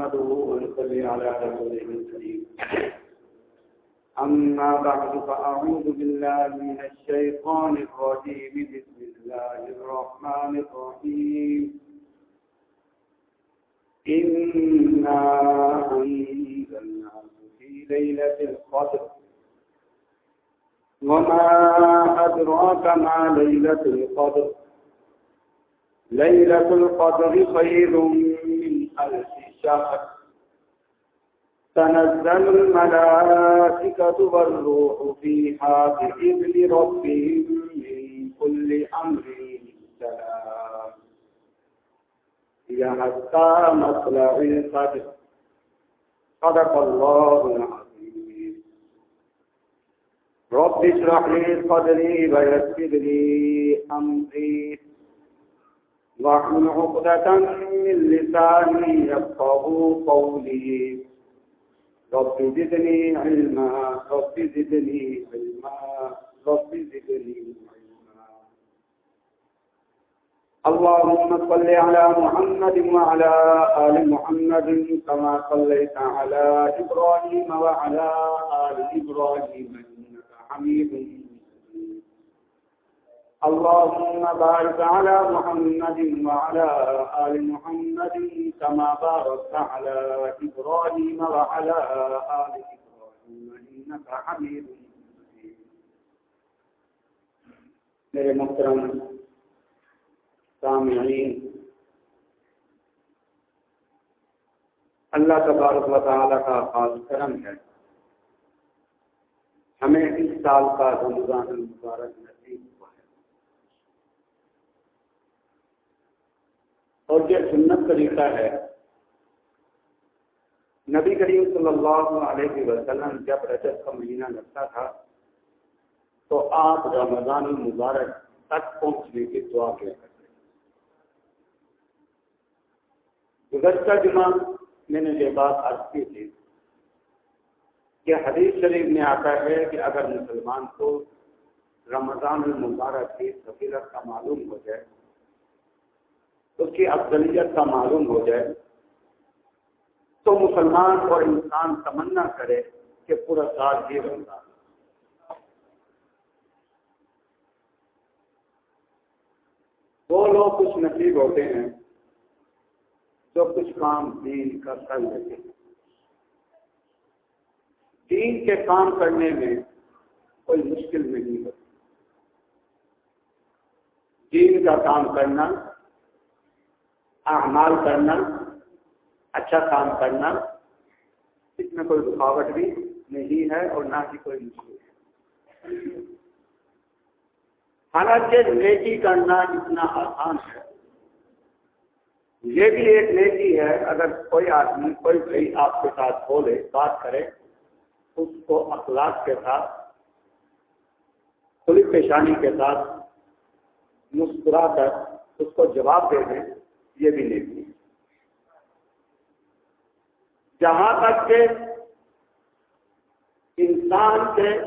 نحمده ونصلي على رسوله الكريم. أما بعد فأعوذ بالله من الشيطان الرجيم. بسم الله الرحمن الرحيم. إنا أنزلناه في ليلة القدر. وما أدراك ما ليلة القدر. ليلة القدر خير من ألف شهر تنزل الملائكة والروح فيها بإذن ربهم من كل أمر سلام. هي حتى مطلع القدر صدق الله العظيم. رب اشرح لي صدري ويسر لي أمري. واحمل عقدة من لساني يفقه قولي. رب زدني علما رب زدني علما رب زدني علما. اللهم صل على محمد وعلى آل محمد كما صليت على إبراهيم وعلى آل إبراهيم إنك حميد اللهم بارك على محمد وعلى آل محمد كما باركت على إبراهيم وعلى آل إبراهيم إنك حميد میرے محترم سامعین اللہ تبارک و تعالی کا خاص کرم ہے۔ ہمیں اس سال کا رمضان المبارک اور یہ سنت طریقہ ہے۔ نبی کریم صلی اللہ علیہ وسلم جب رجب کا مہینہ لگتا تھا، تو آپ رمضان المبارک تک پہنچنے کی دعا کیا کرتے گزشتہ جمعہ، میں نے یہ بات عرض کی تھی کہ حدیث شریف میں آتا ہے کہ اگر مسلمان کو رمضان المبارک کی فضیلت کا معلوم ہو جائے اس کی افضلیت کا معلوم ہو جائے تو مسلمان اور انسان تمنا کرے کہ پورا سال یہ بنتا وہ لوگ کچھ نصیب ہوتے ہیں جو کچھ کام دین کا کر لیتے ہیں۔ دین کے کام کرنے میں کوئی مشکل نہیں ہوتی۔ دین کا کام کرنا اعمال کرنا اچھا کام کرنا، اس میں کوئی رکاوٹ بھی نہیں ہے اور نہ ہی کوئی مشکل ہے۔ حالانکہ نیکی کرنا اتنا آسان ہے۔ یہ بھی ایک نیکی ہے، اگر کوئی آدمی، کوئی کوئی آپ کے ساتھ بولے، بات کرے، اس کو اخلاق کے ساتھ کھلی پیشانی کے ساتھ مسکرا کر اس کو جواب دے دیں یہ بھی نیکی جہاں تک کہ انسان کے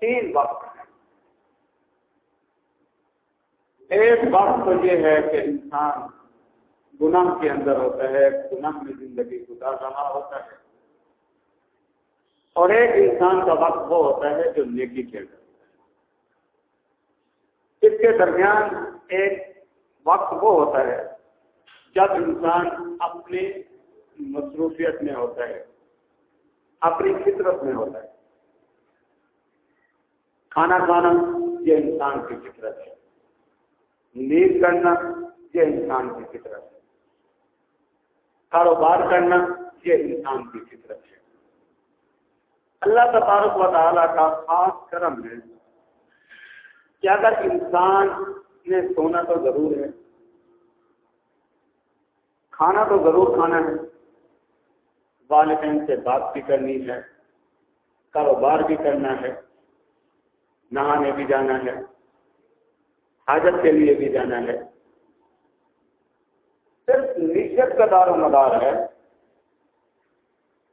تین وقت ہیں۔ ایک وقت تو یہ ہے کہ انسان گناہ کے اندر ہوتا ہے، گناہ میں زندگی گزار رہا ہوتا ہے۔ اور ایک انسان کا وقت وہ ہوتا ہے جو نیکی کے اندر ہوتا ہے۔ اس کے درمیان ایک وقت وہ ہوتا ہے جب انسان اپنی مصروفیت میں ہوتا ہے، اپنی فطرت میں ہوتا ہے، کھانا کھانا یہ انسان کی فطرت ہے، نیند کرنا یہ انسان کی فطرت ہے، کاروبار کرنا یہ انسان کی فطرت ہے۔ اللہ تبارک و تعالیٰ کا خاص کرم ہے کہ اگر انسان نے سونا تو ضرور ہے۔ کھانا تو ضرور کھانا ہے۔ والدین سے بات بھی کرنی ہے۔ کاروبار بھی کرنا ہے۔ نہانے بھی جانا ہے۔ حاجت کے لیے بھی جانا ہے۔ صرف نیچت کا دار و مدار ہے۔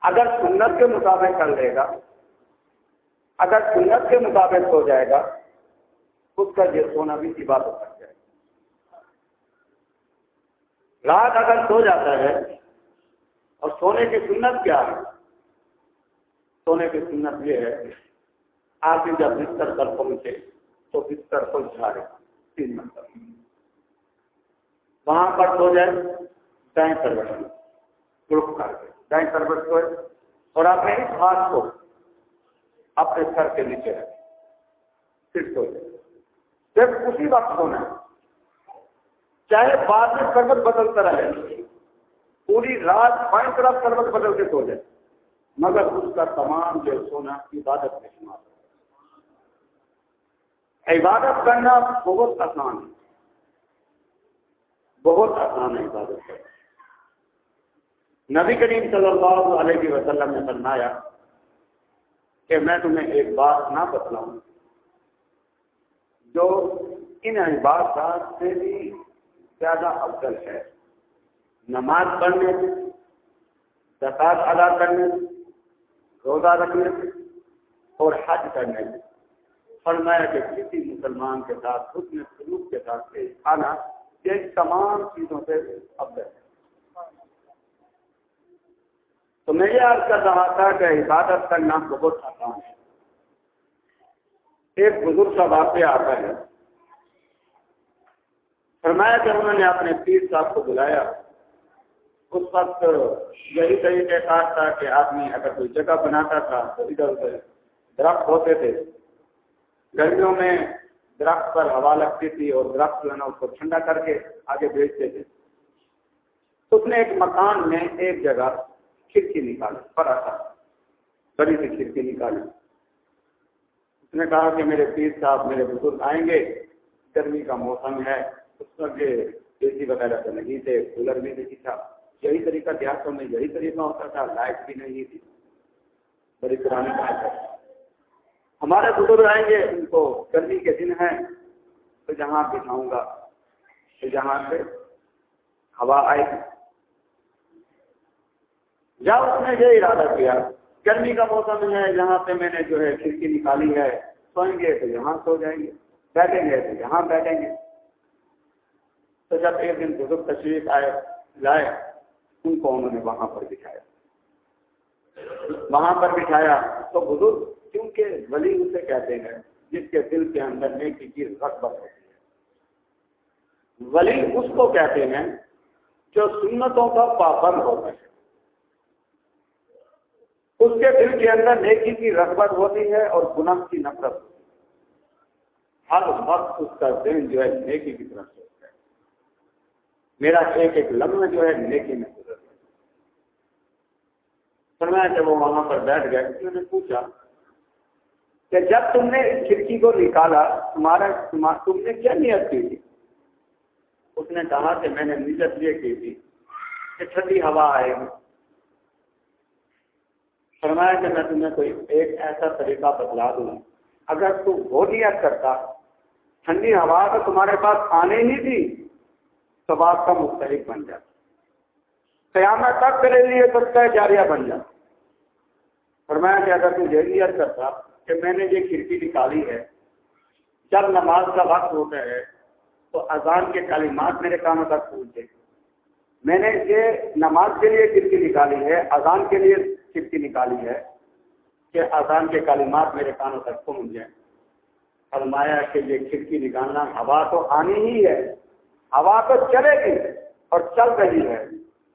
اگر سنت کے مطابق کر لے گا، اگر سنت کے مطابق ہو جائے گا، اس کا یہ سونا بھی عبادت کر جائے گا رات اگر سو جاتا ہے اور سونے کی سنت کیا ہے؟ سونے کی سنت یہ ہے آپ جب بستر پر پہنچے تو بستر کو جھاڑے، تین منٹ وہاں پر سو جائے، دائیں سروٹ گروپ کر کے دائیں سروٹ کو اور اپنے اس ہاتھ کو اپنے سر کے نیچے رکھیں پھر سو جائے۔ صرف اسی وقت سونا ہے۔ چاہے بعد میں سربت بدلتا رہے، پوری رات بائیں طرف سربت بدل کے سو جائے۔ مگر اس کا تمام جو سونا عبادت میں شمار عبادت کرنا بہت آسان ہے۔ بہت آسان ہے عبادت کرنا۔ نبی کریم صلی اللہ علیہ وسلم نے فرمایا کہ میں تمہیں ایک بات نہ بتلاؤں، جو ان عبادات سے بھی زیادہ افضل ہے۔ نماز پڑھنے سے زکات ادا کرنے سے روزہ رکھنے سے اور حج کرنے۔ سے فرمایا کہ کسی مسلمان کے ساتھ حسن سلوک کے ساتھ پیش آنا یہ تمام چیزوں سے افضل ہے۔ تو میں یہ عرض کر رہا تھا کہ عبادت کرنا بہت آسان ہے۔ ایک بزرگ کا واقعہ آتا ہے۔ فرمایا کہ انہوں نے اپنے پیر صاحب کو بلایا۔ اس وقت یہی طریقہ کار تھا کہ آدمی اگر کوئی جگہ بناتا تھا تو ادھر ادھر درخت ہوتے تھے۔ گرمیوں میں درخت پر ہوا لگتی تھی اور درخت جو ہے نا اس کو ٹھنڈا کر کے آگے بیچتے تھے۔ اس نے ایک مکان میں ایک جگہ کھڑکی نکالی بڑا تھا بڑی سی کھڑکی نکالی۔ اس نے کہا کہ میرے پیر صاحب، میرے بزرگ آئیں گے، گرمی کا موسم ہے۔ اس وقت اے سی وغیرہ تو نہیں تھے، کولر بھی نہیں تھا۔ یہی طریقہ دیہاتوں میں، یہی طریقہ ہوتا تھا، لائٹ بھی نہیں تھی۔ بڑی پرانی بات ہے۔ ہمارے بزرگ آئیں گے، ان کو گرمی کے دن ہیں، تو جہاں بٹھاؤں گا، تو جہاں سے ہوا آئے گی۔ یا اس نے یہ ارادہ کیا، گرمی کا موسم ہے جہاں سے میں نے جو ہے کھڑکی نکالی ہے، سوئیں گے تو یہاں سو جائیں گے، بیٹھیں گے تو یہاں بیٹھیں گے۔ تو جب ایک دن بزرگ تشریف آئے، لائے، ان کو انہوں نے وہاں پر بٹھایا۔ وہاں پر بٹھایا تو بزرگ کیونکہ ولی اسے کہتے ہیں، جس کے دل کے اندر نیکی کی رغبت ہوتی ہے۔ ولی اس کو کہتے ہیں جو سنتوں کا پابند ہوتا ہے۔ اس کے دل کے اندر نیکی کی رغبت ہوتی ہے اور گناہ کی نفرت ہوتی ہے۔ ہر وقت اس کا ذہن جو ہے نیکی کی طرف ہوتا ہے میرا ایک ایک لمحہ جو ہے نیکی میں گزر فرمایا جب وہ وہاں پر بیٹھ گئے انہوں نے پوچھا کہ جب تم نے اس کھڑکی کو نکالا، تمہارا تم نے کیا نیت کی تھی؟ اس نے کہا کہ میں نے نیت یہ کی تھی کہ ٹھنڈی ہوا آئے گی۔ فرمایا کہ میں تمہیں کوئی ایک ایسا طریقہ بتلا دوں۔ اگر تو وہ نیت کرتا، ٹھنڈی ہوا تو تمہارے پاس آنے ہی تھی۔ تو بات کا مختلف بن جاتا قیامت تک کرے لیے تو جاریہ بن جاتا فرمایا کہ اگر تو یہ کرتا کہ میں نے یہ کھڑکی نکالی ہے، جب نماز کا وقت ہوتا ہے تو اذان کے کلمات میرے کانوں تک پہنچے میں نے یہ نماز کے لیے کھڑکی نکالی ہے، اذان کے لیے کھڑکی نکالی ہے کہ اذان کے کلمات میرے کانوں تک پہنچ جائیں۔ فرمایا کہ یہ کھڑکی نکالنا ہوا تو آنی ہی ہے۔ ہوا تو چلے گی اور چل رہی ہے۔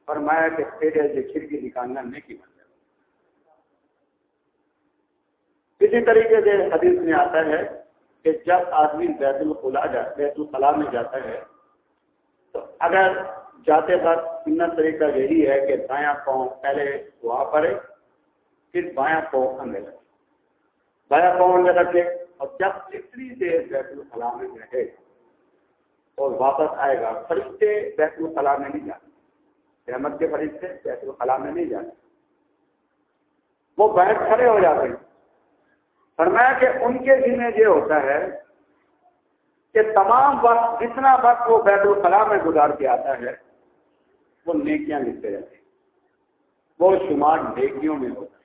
فرمایا کہ پھر یہ کھڑکی نکالنا نہیں کی بن اسی طریقے سے حدیث میں آتا ہے کہ جب آدمی بیت الخلا بیت الخلاء میں جاتا ہے، تو اگر جاتے وقت سنت طریقہ یہی ہے کہ دایاں پاؤں پہلے دعا پڑے پھر بایاں پاؤں اندر رکھے۔ بایاں پاؤں اندر رکھے اور جب جتنی دیر بیت الخلاء میں رہے اور واپس آئے گا، فرشتے بیت الخلاء میں نہیں جاتے۔ رحمت کے فرشتے بیت الخلاء میں نہیں جاتے۔ وہ بیٹھ کھڑے ہو جاتے ہیں۔ فرمایا کہ ان کے ذمہ یہ ہوتا ہے کہ تمام وقت جتنا وقت وہ بیت الخلاء میں گزار کے آتا ہے، وہ نیکیاں لکھتے رہتے ہیں۔ وہ شمار نیکیوں میں ہوتا ہے۔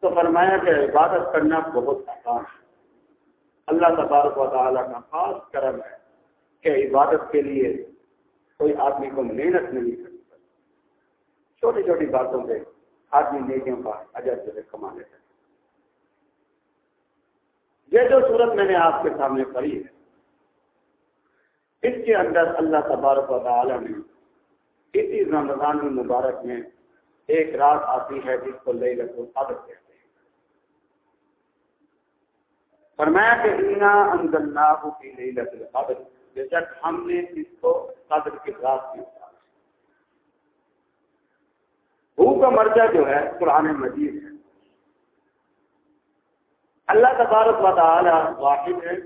تو فرمایا کہ عبادت کرنا بہت آسان ہے۔ اللہ تبارک و تعالیٰ کا خاص کرم ہے کہ عبادت کے لیے کوئی آدمی کو محنت نہیں کرنی پڑتی چھوٹی چھوٹی باتوں پہ آدمی نیکیوں کا اجر جو ہے کما لیتا ہے۔ یہ جو صورت میں نے آپ کے سامنے پڑھی ہے، اس کے اندر اللہ تبارک و تعالی نے اسی رمضان المبارک میں ایک رات آتی ہے جس کو لئی رکھو قدر کہتے ہیں فرمایا کہ انا انزلناہ فی لیلۃ القدر، بے شک ہم نے اس کو قدر کی رات میں بھو کا مرجع جو ہے، قرآن مجید ہے۔ اللہ تبارک و تعالی واحد ہے،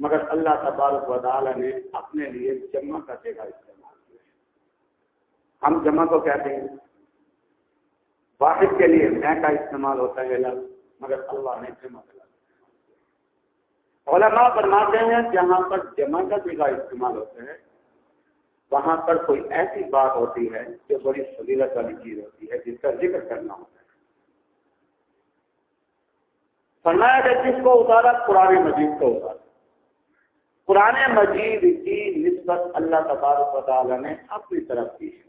مگر اللہ تبارک و تعالی نے اپنے لیے جمع کا جگہ استعمال کیا ہے۔ ہم جمع کو کہتے ہیں۔ واحد کے لیے میں کا استعمال ہوتا ہے لفظ مگر اللہ نے جمع کا علماء فرماتے ہیں جہاں پر جمع کا جگہ استعمال ہوتا ہے۔ وہاں پر کوئی ایسی بات ہوتی ہے جو بڑی فضیلت والی چیز ہوتی ہے جس کا ذکر کرنا ہوتا ہے۔ فرمایا کہ جس کو اتارا قرآن مجید کو اتارا۔ قرآن مجید کی نسبت اللہ تبارک و تعالیٰ نے اپنی طرف کی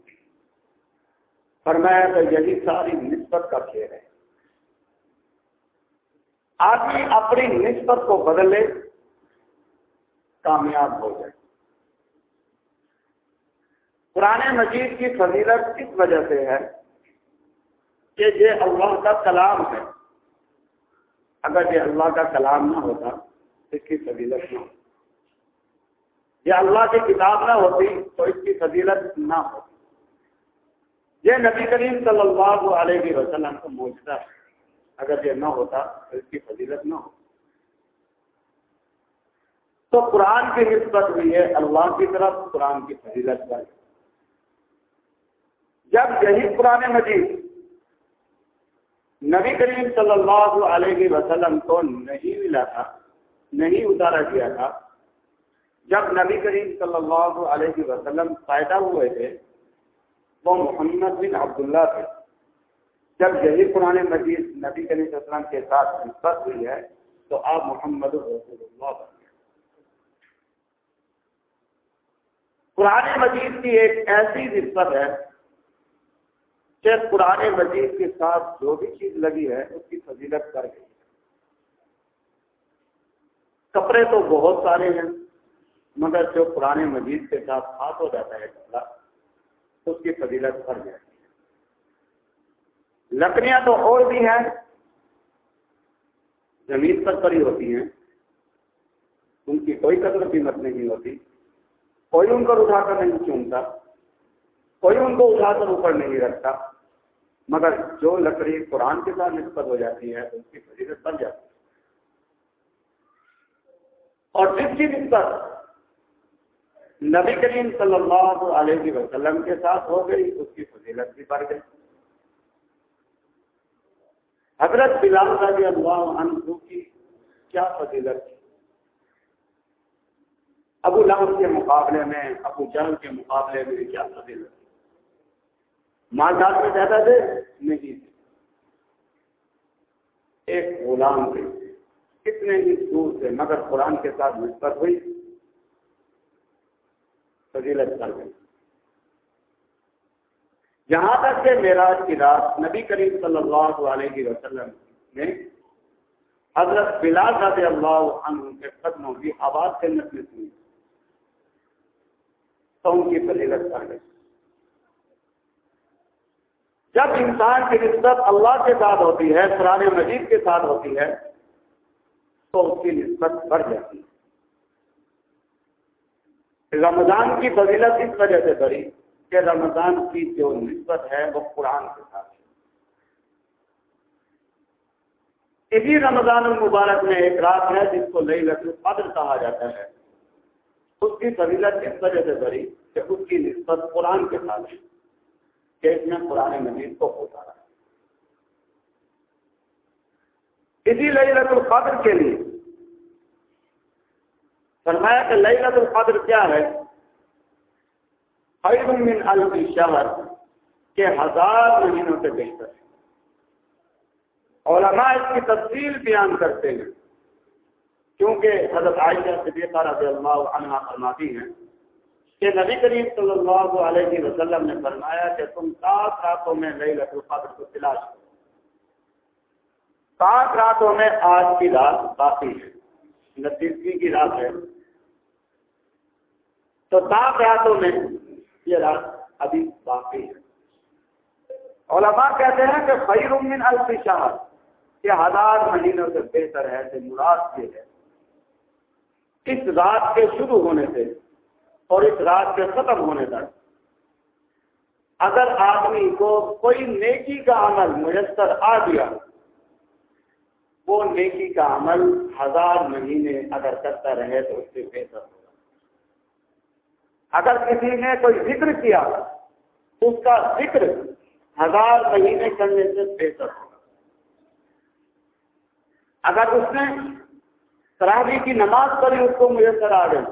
فرمایا کہ یہی ساری نسبت کا کھیل ہے۔ آدمی اپنی نسبت کو بدلے، کامیاب ہو جائے۔ قرآن مجید کی فضیلت اس وجہ سے ہے کہ یہ اللہ کا کلام ہے۔ اگر یہ اللہ کا کلام نہ ہوتا تو اس کی فضیلت نہ ہوتی۔ یہ اللہ کی کتاب نہ ہوتی تو اس کی فضیلت نہ ہوتی۔ یہ نبی کریم صلی اللہ علیہ وسلم کو موجودہ ہے۔ اگر یہ نہ ہوتا تو اس کی فضیلت نہ ہوتی۔ تو قرآن کی نسبت ہوئی ہے اللہ کی طرف، قرآن کی فضیلت پر۔ جب یہی قرآن مجید نبی کریم صلی اللہ علیہ وسلم کو نہیں ملا تھا، نہیں اتارا گیا تھا، جب نبی کریم صلی اللہ علیہ وسلم پیدا ہوئے تھے، وہ محمد بن عبداللہ تھے۔ جب یہی قرآن مجید نبی علیہ وسلم کے ساتھ نسبت ہوئی ہے، تو آپ محمد رسول اللہ بن گئے۔ قرآن مجید کی ایک ایسی نسبت ہے کہ قرآن مجید کے ساتھ جو بھی چیز لگی ہے، اس کی فضیلت کر گئی کپڑے تو بہت سارے ہیں، مگر جو قرآن مجید کے ساتھ ہاتھ ہو جاتا ہے کپڑا اس کی فضیلت کر جاتی ہے۔ لکڑیاں تو اور بھی ہیں۔ زمین پر پڑی ہوتی ہیں۔ ان کی کوئی قدر قیمت نہیں ہوتی۔ کوئی ان کو اٹھا کر نہیں چونتا کوئی ان کو اٹھا کر اوپر نہیں رکھتا۔ مگر جو لکڑی قرآن کے ساتھ نسبت ہو جاتی ہے، اس کی فضیلت بن جاتی ہے۔ اور جس کی نسبت نبی کریم صلی اللہ علیہ وسلم کے ساتھ ہو گئی، اس کی فضیلت بھی بڑھ گئی۔ حضرت بلال رضی اللہ عنہ کی کیا فضیلت تھی؟ ابو لہب کے مقابلے میں، ابو جہل کے مقابلے میں کیا فضیلت تھی؟ مالدار میں زیادہ تھے؟ نہیں تھے۔ ایک غلام تھے۔ کتنے ہی دور سے مگر قرآن کے ساتھ نسبت ہوئی۔ فضیلت کر گئی جہاں تک کہ میراج کی رات نبی کریم صلی اللہ علیہ وسلم نے حضرت بلال رضی اللہ عنہ کے قدموں کی آواز سے نسل سنی تو ان کی فضیلت کر گئی جب انسان کی نسبت اللہ کے ساتھ ہوتی ہے، قرآن مجید کے ساتھ ہوتی ہے، تو اس کی نسبت بڑھ جاتی ہے۔ رمضان کی فضیلت اس وجہ سے بڑھی کہ رمضان کی جو نسبت ہے وہ قرآن کے ساتھ ہے۔ اسی رمضان المبارک میں ایک رات ہے جس کو لئی لکھ قدر کہا جاتا ہے۔ اس کی فضیلت اس وجہ سے بڑھی کہ اس کی نسبت قرآن کے ساتھ ہے کہ اس میں قرآن مجید کو اتارا اسی للت القدر کے لیے فرمایا کہ للت القدر کیا ہے؟ خیر من الف شہر کے ہزار مہینوں سے بہتر ہے۔ علماء اس کی تفصیل بیان کرتے ہیں، کیونکہ حضرت عائشہ صدیقہ رضی اللہ عنہ فرماتی ہیں کہ نبی کریم صلی اللہ علیہ وسلم نے فرمایا کہ تم سات راتوں میں لئی القدر کو تلاش کرو۔ سات راتوں میں آج کی رات باقی ہے نتیجی کی رات ہے۔ تو سات راتوں میں یہ رات ابھی باقی ہے۔ علماء کہتے ہیں کہ خیر من الف شہر یہ ہزار مہینوں سے بہتر ہے، سے مراد یہ ہے۔ اس رات کے شروع ہونے سے اور اس رات کے ختم ہونے تک، اگر آدمی کو کوئی نیکی کا عمل میسر آ گیا، وہ نیکی کا عمل ہزار مہینے اگر کرتا رہے تو اس سے بہتر ہوگا۔ اگر کسی نے کوئی ذکر کیا تو اس کا ذکر ہزار مہینے کرنے سے بہتر ہوگا۔ اگر اس نے تراوی کی نماز پڑھی، اس کو میسر آ گئی،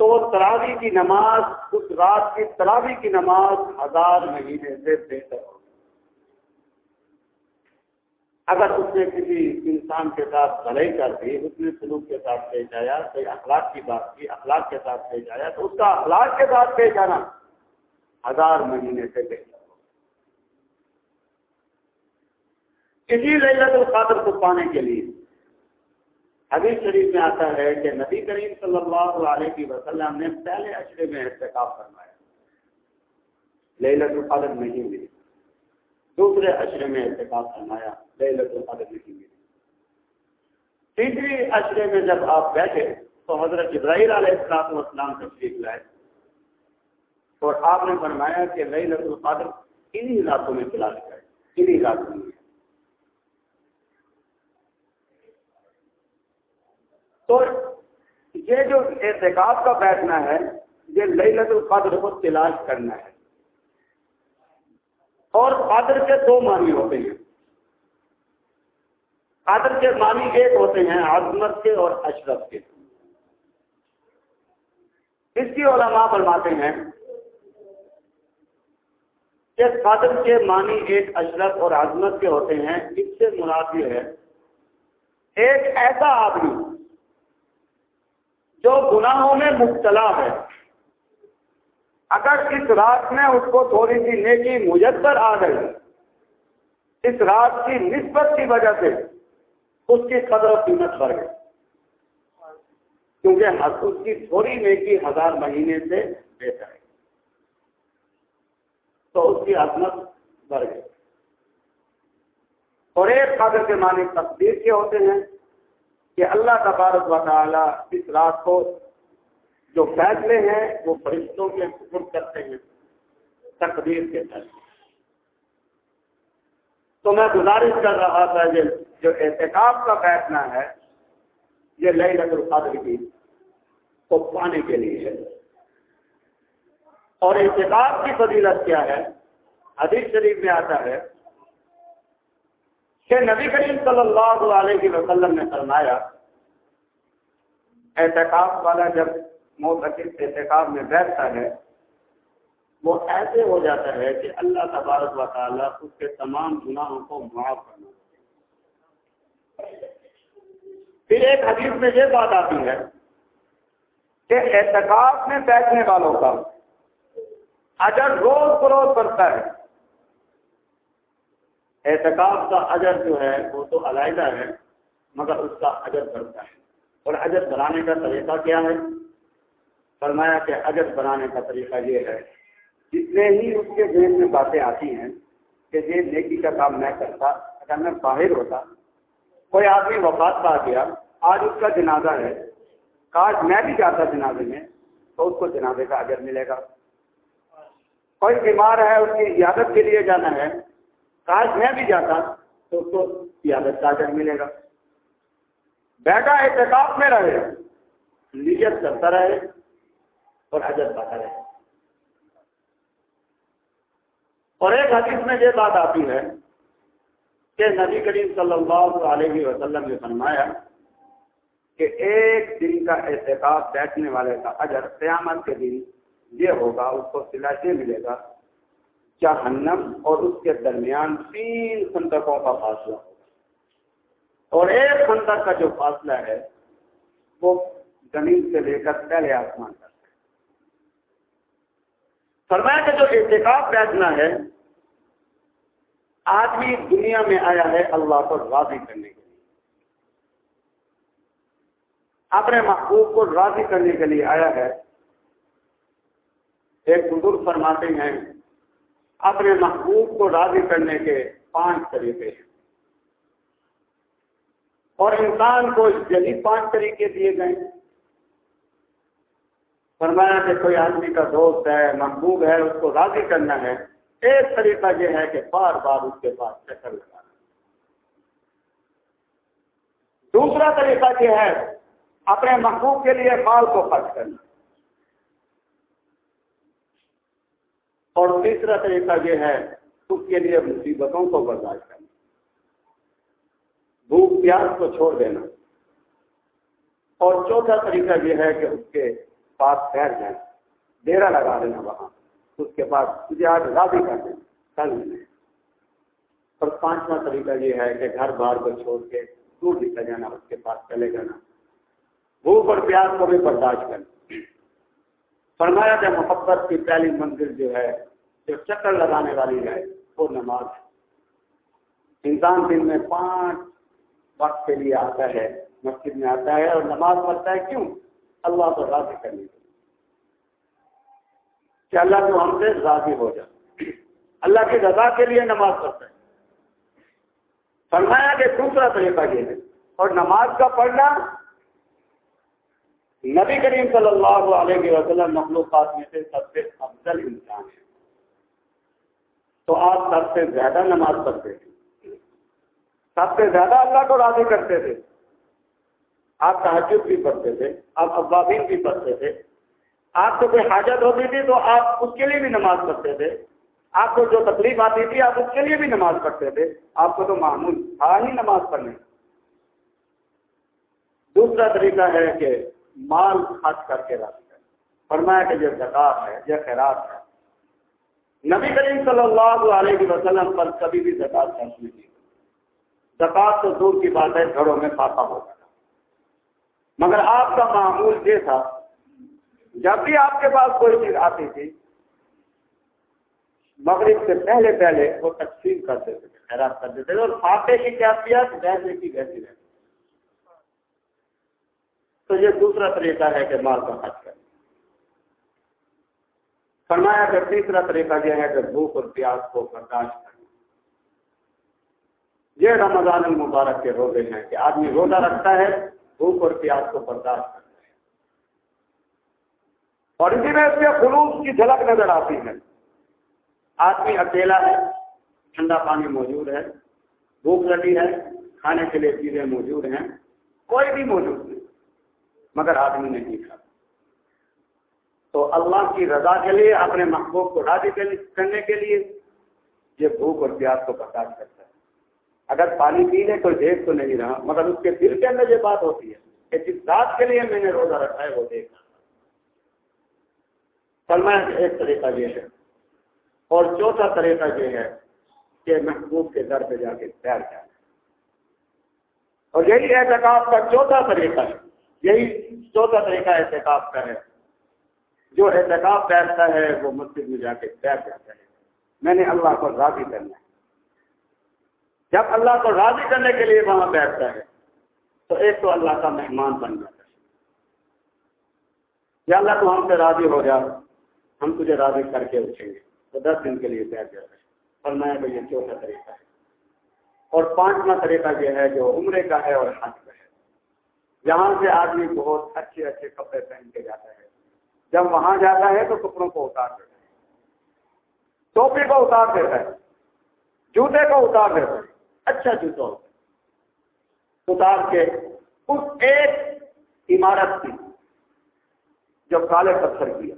تو تراوی کی نماز، اس رات کی تراوی کی نماز ہزار مہینے سے بہتر ہوگا۔ اگر اس نے کسی انسان کے ساتھ بھلائی کر دی، اس نے سلوک کے ساتھ پیش آیا کوئی اخلاق کی بات کی، اخلاق کے ساتھ پیش آیا تو اس کا اخلاق کے ساتھ پیش آنا ہزار مہینے سے بہتر ہو اسی لذت القادر کو پانے کے لیے حدیث شریف میں آتا ہے کہ نبی کریم صلی اللہ علیہ وسلم نے پہلے اشرے میں احتکاب فرمایا۔ للت القدر نہیں ملی دوسرے اشرے میں احتکاب فرمایا للت القدر نہیں ملی تیسری اشرے میں جب آپ بیٹھے، تو حضرت ابراہیل علیہ السلام والسلام تشریف لائے۔ اور آپ نے فرمایا کہ للت القدر انہی علاقوں میں کلاس کرے انہی علاقوں میں۔ تو یہ جو احتکاب کا بیٹھنا ہے، یہ لئی القدر کو تلاش کرنا ہے۔ اور قادر کے دو معنی ہوتے ہیں۔ قادر کے معنی ایک ہوتے ہیں عظمت کے اور اشرف کے۔ اس کی علماء فرماتے ہیں کہ قادر کے معنی ایک اشرف اور عظمت کے ہوتے ہیں، اس سے مراد یہ ہے، ایک ایسا آدمی جو گناہوں میں مبتلا ہے۔ اگر اس رات میں اس کو تھوڑی سی نیکی مجسر آ گئی، اس رات کی نسبت کی وجہ سے اس کی قدر و قیمت بڑھ گئی۔ کیونکہ اس کی تھوڑی نیکی ہزار مہینے سے بہتر ہے۔ تو اس کی عظمت بڑھ گئی۔ اور ایک قدر کے معنی تقدیر کے ہوتے ہیں کہ اللہ تبارک و تعالی اس رات کو جو فیصلے ہیں وہ فرشتوں کے حکم کرتے ہیں، تقدیر کے تحت تو میں گزارش کر رہا تھا یہ جو احتکاب کا بیٹھنا ہے، یہ لئی رگ القادر کی کو پانے کے لیے ہے۔ اور احتکاب کی فضیلت کیا ہے؟ حدیث شریف میں آتا ہے کہ نبی کریم صلی اللہ علیہ وسلم نے فرمایا احتکاب والا جب موت احتکاب میں بیٹھتا ہے، وہ ایسے ہو جاتا ہے کہ اللہ تبارک و تعالیٰ اس کے تمام گناہوں کو معاف کرنا پھر ایک حدیث میں یہ بات آتی ہے کہ احتکاب میں بیٹھنے والوں کا اجر روز بروز بڑھتا ہے۔ احتکاب کا اجر جو ہے، وہ تو علیحدہ ہے، مگر اس کا اجر بڑھتا ہے۔ اور اجر بنانے کا طریقہ کیا ہے؟ فرمایا کہ اجر بنانے کا طریقہ یہ ہے، جتنے ہی اس کے ذہن میں باتیں آتی ہیں کہ یہ نیکی کا کام میں کرتا، اگر میں باہر ہوتا، کوئی آدمی وفات پا گیا، آج اس کا جنازہ ہے، کاش میں بھی جاتا جنازے میں، تو اس کو جنازے کا اجر ملے گا۔ کوئی بیمار ہے، اس کی عیادت کے لیے جانا ہے، کاش میں بھی جاتا، تو اس کو عادت کا اجر ملے گا۔ بیٹا احتکاب میں رہے، نیت کرتا رہے اور اجر پاتا رہے اور ایک حدیث میں یہ بات آتی ہے کہ نبی کریم صلی اللہ علیہ وسلم نے فرمایا کہ ایک دن کا احتکاب بیٹھنے والے کا اجر قیامت کے دن یہ ہوگا، اس کو سلا یہ ملے گا، جہنم اور اس کے درمیان تین خندقوں کا فاصلہ ہوگا۔ اور ایک خندق کا جو فاصلہ ہے، وہ زمین سے لے کر پہلے آسمان تک۔ فرمایا کہ جو احتکاب بیٹھنا ہے، آدمی دنیا میں آیا ہے اللہ کو راضی کرنے کے لیے۔ اپنے محبوب کو راضی کرنے کے لیے آیا ہے۔ ایک بزرگ فرماتے ہیں، اپنے محبوب کو راضی کرنے کے پانچ طریقے ہیں۔ اور انسان کو جلی پانچ طریقے دیے گئے۔ فرمایا کہ کوئی آدمی کا دوست ہے، محبوب ہے، اس کو راضی کرنا ہے۔ ایک طریقہ یہ ہے کہ بار بار اس کے پاس چکر لگانا۔ دوسرا طریقہ یہ ہے، اپنے محبوب کے لیے مال کو خرچ کرنا۔ اور تیسرا طریقہ یہ ہے، اس کے لیے مصیبتوں کو برداشت کرنا۔ بھوک، پیاس کو چھوڑ دینا۔ اور چوتھا طریقہ یہ ہے کہ اس کے پاس ٹھہر جائیں۔ ڈیرا لگا دینا وہاں۔ اس کے بعد تجھے آج راضی کر دیں کل اور پانچواں طریقہ یہ ہے کہ گھر بار کو چھوڑ کے دور نکل جانا، اس کے پاس چلے جانا۔ بھوک اور پیاس کو بھی برداشت کرنا فرمایا کہ محبت کی پہلی منزل جو ہے، جو چکر لگانے والی ہے، وہ نماز ہے۔ انسان دن میں پانچ وقت کے لیے آتا ہے، مسجد میں آتا ہے اور نماز پڑھتا ہے۔ کیوں؟ اللہ کو راضی کرنے کے کہ اللہ تو ہم سے راضی ہو جائے۔ اللہ کی رضا کے لیے نماز پڑھتا ہے۔ فرمایا کہ دوسرا طریقہ یہ ہے۔ اور نماز کا پڑھنا نبی کریم صلی اللہ علیہ وسلم مخلوقات میں سے سب سے افضل انسان ہے۔ تو آپ سب سے زیادہ نماز پڑھتے تھے۔ سب سے زیادہ اللہ کو راضی کرتے تھے۔ آپ تحجد بھی پڑھتے تھے، آپ ابابین بھی پڑھتے تھے۔ آپ کو کوئی حاجت ہوتی تھی تو آپ اس کے لیے بھی نماز پڑھتے تھے۔ آپ کو جو تکلیف آتی تھی، آپ اس کے لیے بھی نماز پڑھتے تھے۔ آپ کو تو معمول تھا ہی نماز پڑھنے۔ دوسرا طریقہ ہے کہ مال خرچ کر کے رکھ کر فرمایا کہ یہ زکات ہے، یہ خیرات ہے۔ نبی کریم صلی اللہ علیہ وسلم پر کبھی بھی زکات خرچ نہیں کی زکات تو دور کی بات ہے گھروں میں پاتا ہوگا۔ مگر آپ کا معمول یہ تھا، جب بھی آپ کے پاس کوئی چیز آتی تھی، مغرب سے پہلے پہلے وہ تقسیم کر دیتے تھے، خیرات کر دیتے تھے، اور فاطے کی کیا کیا ویسے کی ویسی رہتی۔ تو یہ دوسرا طریقہ ہے کہ مال کا خرچ کرنا فرمایا کہ تیسرا طریقہ یہ ہے کہ بھوک اور پیاس کو برداشت کرنا یہ رمضان المبارک کے روزے ہیں کہ آدمی روزہ رکھتا ہے بھوک اور پیاس کو برداشت کرتا اور اسی میں اس کے خلوص کی جھلک نظر آتی ہے۔ آدمی اکیلا ہے، ٹھنڈا پانی موجود ہے، بھوک لگی ہے، کھانے کے لیے چیزیں موجود ہیں، کوئی بھی موجود نہیں، مگر آدمی نہیں کھاتا۔ تو اللہ کی رضا کے لیے، اپنے محبوب کو راضی کرنے کے لیے، یہ بھوک اور پیاس کو برداشت کرتا ہے۔ اگر پانی پینے کوئی دیکھ تو نہیں رہا، مگر اس کے دل کے اندر یہ بات ہوتی ہے کہ جس رات کے لیے میں نے روزہ رکھا ہے وہ دیکھا فرمایا ایک طریقہ یہ ہے۔ اور چوتھا طریقہ یہ ہے کہ محبوب کے در پہ جا کے تیر جائے۔ اور یہی احتکاب کا چوتھا طریقہ ہے۔ یہی چوتھا طریقہ احتکاب کا ہے۔ جو احتکاب بیٹھتا ہے وہ مسجد میں جا کے بیٹھ جاتا ہے۔ میں نے اللہ کو راضی کرنا ہے۔ جب اللہ کو راضی کرنے کے لیے وہاں بیٹھتا ہے، تو ایک تو اللہ کا مہمان بن جاتا ہے۔ یا اللہ تو ہم سے راضی ہو جا، ہم تجھے راضی کر کے اٹھیں گے۔ تو دس دن کے لیے بیٹھ جاتا ہے۔ اور میں یہ چوتھا طریقہ ہے۔ اور پانچواں طریقہ یہ ہے جو عمرے کا ہے اور حج کا ہے۔ جہاں سے آدمی بہت اچھے اچھے کپڑے پہن کے جاتا ہے۔ جب وہاں جاتا ہے تو کپڑوں کو اتار دیتا ہے۔ ٹوپی کو اتار دیتا ہے۔ جوتے کو اتار دیتا ہے۔ اچھا جوتا ہوتا اتار کے اس ایک عمارت کی جو کالے پتھر کی ہے،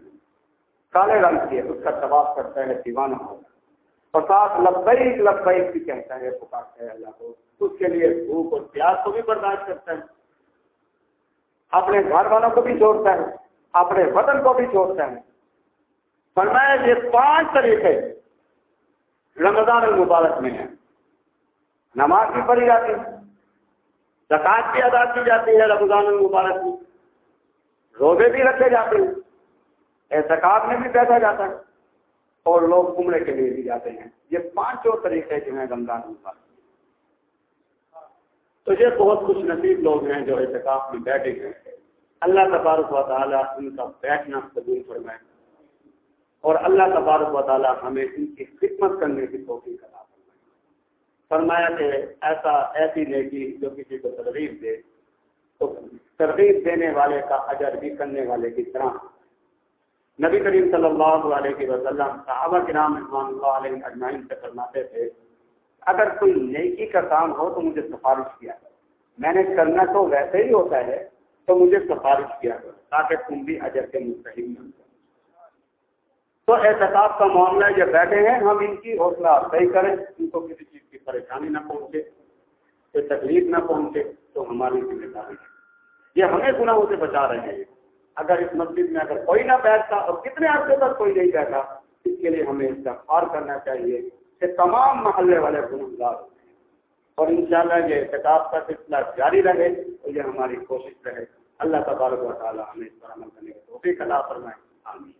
کالے رنگ کی ہے، اس کا طباف کرتا ہے، دیوانہ ہوگا اور ساتھ لبیک لبیک بھی کہتا ہے، پکارتا ہے اللہ کو۔ اس کے لیے بھوک اور پیاس کو بھی برداشت کرتا ہے۔ اپنے گھر والوں کو بھی چھوڑتا ہے، اپنے وطن کو بھی چھوڑتا ہے۔ فرمایا یہ پانچ طریقے رمضان المبارک میں ہیں۔ نماز بھی پڑھی جاتی ہے۔ زکات بھی ادا کی جاتی ہے رمضان المبارک میں روزے بھی رکھے جاتے ہیں۔ احتکاب میں بھی بیٹھا جاتا ہے۔ اور لوگ عمرے کے لیے بھی جاتے ہیں۔ یہ پانچوں طریقے جو ہیں رمضان کا تو یہ بہت خوش نصیب لوگ ہیں جو احتکاف میں بیٹھے ہیں۔ اللہ تبارک و تعالیٰ ان کا بیٹھنا قبول فرمائے۔ اور اللہ تبارک و تعالیٰ ہمیں ان کی خدمت کرنے کی توفیق کرا فرمایا کہ ایسا ایسی نیکی جو کسی کو ترغیب دے، تو ترغیب دینے والے کا اجر بھی کرنے والے کی طرح۔ نبی کریم صلی اللہ علیہ وسلم صحابہ کے نام رحمان اللہ علیہ اجمائن سے فرماتے تھے، اگر کوئی نیکی کا کام ہو تو مجھے سفارش کیا۔ میں نے کرنا تو ویسے ہی ہوتا ہے، تو مجھے سفارش کیا۔ تاکہ تم بھی اجر کے مستحق بن تو احتساب کا معاملہ یہ بیٹھے ہیں، ہم ان کی حوصلہ افزائی کریں۔ ان کو کسی چیز کی پریشانی نہ پہنچے، کوئی تکلیف نہ پہنچے تو ہماری ذمہ داری ہے۔ یہ ہمیں گناہوں سے بچا رہے ہیں۔ اگر اس مسجد میں اگر کوئی نہ بیٹھتا اور کتنے عرصے تک کوئی نہیں بیٹھا، اس کے لیے ہمیں استغفار کرنا چاہیے کہ تمام محلے والے گنگار اور انشاءاللہ یہ کتاب کا سلسلہ جاری رہے اور یہ ہماری کوشش رہے۔ اللہ تبارک و تعالیٰ ہمیں اس پر عمل کرنے کی توفیق عطا فرمائے۔